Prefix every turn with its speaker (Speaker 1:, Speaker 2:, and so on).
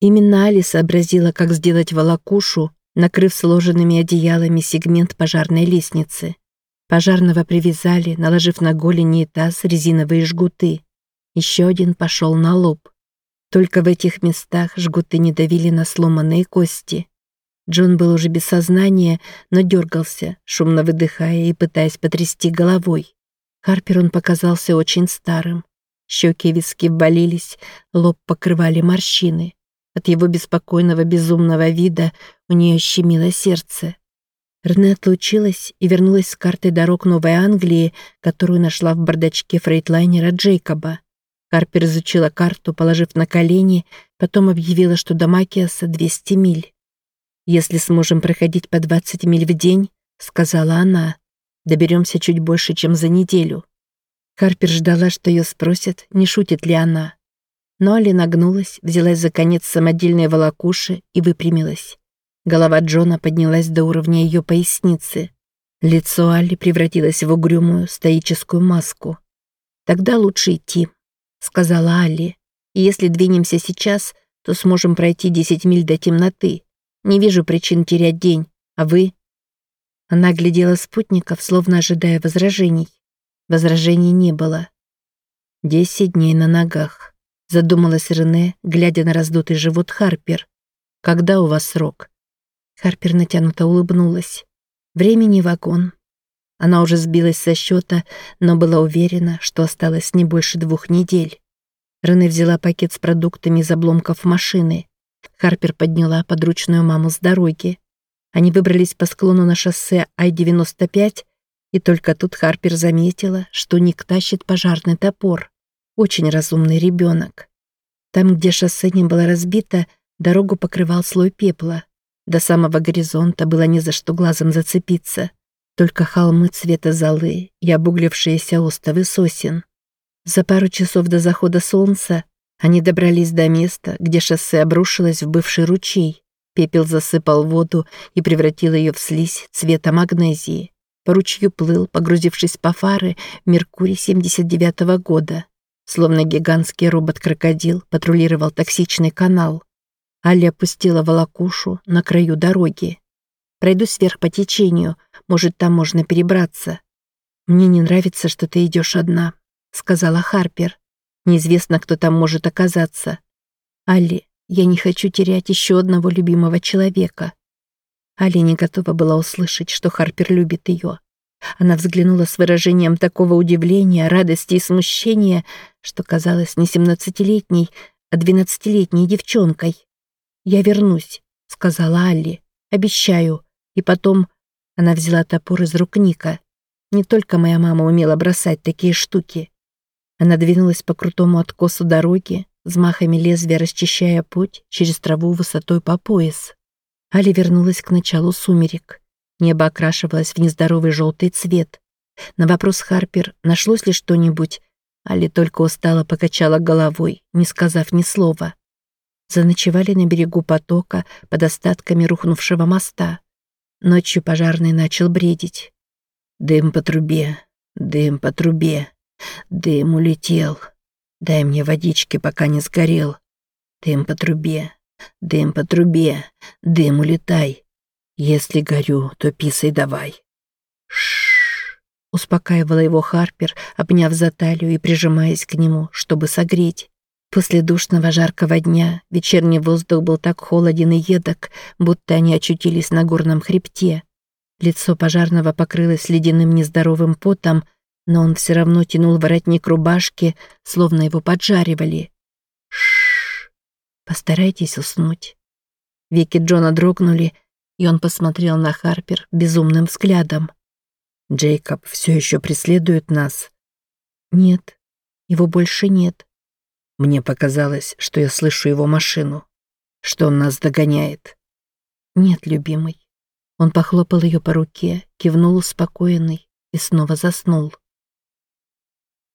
Speaker 1: Именно Али сообразила, как сделать волокушу, накрыв сложенными одеялами сегмент пожарной лестницы. Пожарного привязали, наложив на голени и таз резиновые жгуты. Еще один пошел на лоб. Только в этих местах жгуты не давили на сломанные кости. Джон был уже без сознания, но дергался, шумно выдыхая и пытаясь потрясти головой. Харпер он показался очень старым. Щеки и виски ввалились, лоб покрывали морщины. От его беспокойного безумного вида у нее щемило сердце. Рене отлучилась и вернулась с картой дорог Новой Англии, которую нашла в бардачке фрейтлайнера Джейкоба. Харпер изучила карту, положив на колени, потом объявила, что до Макиаса 200 миль. «Если сможем проходить по 20 миль в день», — сказала она, — «доберемся чуть больше, чем за неделю». Харпер ждала, что ее спросят, не шутит ли она. Но Али нагнулась, взялась за конец самодельной волокуши и выпрямилась. Голова Джона поднялась до уровня ее поясницы. Лицо Али превратилось в угрюмую стоическую маску. «Тогда лучше идти», — сказала Али. «И если двинемся сейчас, то сможем пройти 10 миль до темноты. Не вижу причин терять день. А вы?» Она глядела спутников, словно ожидая возражений. Возражений не было. «Десять дней на ногах», Задумалась Рене, глядя на раздутый живот Харпер. «Когда у вас срок?» Харпер натянуто улыбнулась. «Времени вагон». Она уже сбилась со счета, но была уверена, что осталось не больше двух недель. Рене взяла пакет с продуктами из обломков машины. Харпер подняла подручную маму с дороги. Они выбрались по склону на шоссе Ай-95, и только тут Харпер заметила, что Ник тащит пожарный топор. Очень разумный ребенок. Там, где шоссе не было разбито, дорогу покрывал слой пепла. До самого горизонта было не за что глазом зацепиться. Только холмы цвета золы и обуглившиеся остовы сосен. За пару часов до захода солнца они добрались до места, где шоссе обрушилось в бывший ручей. Пепел засыпал воду и превратил ее в слизь цвета магнезии. По ручью плыл, погрузившись по фары, Меркурий 79-го года. Словно гигантский робот-крокодил патрулировал токсичный канал. Аля опустила волокушу на краю дороги. «Пройду сверх по течению, может, там можно перебраться». «Мне не нравится, что ты идешь одна», — сказала Харпер. «Неизвестно, кто там может оказаться». «Алли, я не хочу терять еще одного любимого человека». Али не готова была услышать, что Харпер любит ее. Она взглянула с выражением такого удивления, радости и смущения, что казалась не семнадцатилетней, а двенадцатилетней девчонкой. «Я вернусь», — сказала Алли. «Обещаю». И потом она взяла топор из рук Ника. Не только моя мама умела бросать такие штуки. Она двинулась по крутому откосу дороги, взмахами лезвия расчищая путь через траву высотой по пояс. Али вернулась к началу сумерек. Небо окрашивалось в нездоровый желтый цвет. На вопрос Харпер, нашлось ли что-нибудь, Али только устало покачала головой, не сказав ни слова. Заночевали на берегу потока под остатками рухнувшего моста. Ночью пожарный начал бредить. «Дым по трубе, дым по трубе, дым улетел. Дай мне водички, пока не сгорел. Дым по трубе, дым по трубе, дым улетай. «Если горю, то писай давай». Шш, успокаивала его Харпер, обняв за талию и прижимаясь к нему, чтобы согреть. После душного жаркого дня вечерний воздух был так холоден и едок, будто они очутились на горном хребте. Лицо пожарного покрылось ледяным нездоровым потом, но он все равно тянул воротник рубашки, словно его поджаривали. Шш, постарайтесь уснуть. Веки Джона дрогнули, и он посмотрел на Харпер безумным взглядом. «Джейкоб все еще преследует нас?» «Нет, его больше нет». Мне показалось, что я слышу его машину, что он нас догоняет. «Нет, любимый». Он похлопал ее по руке, кивнул успокоенный и снова заснул.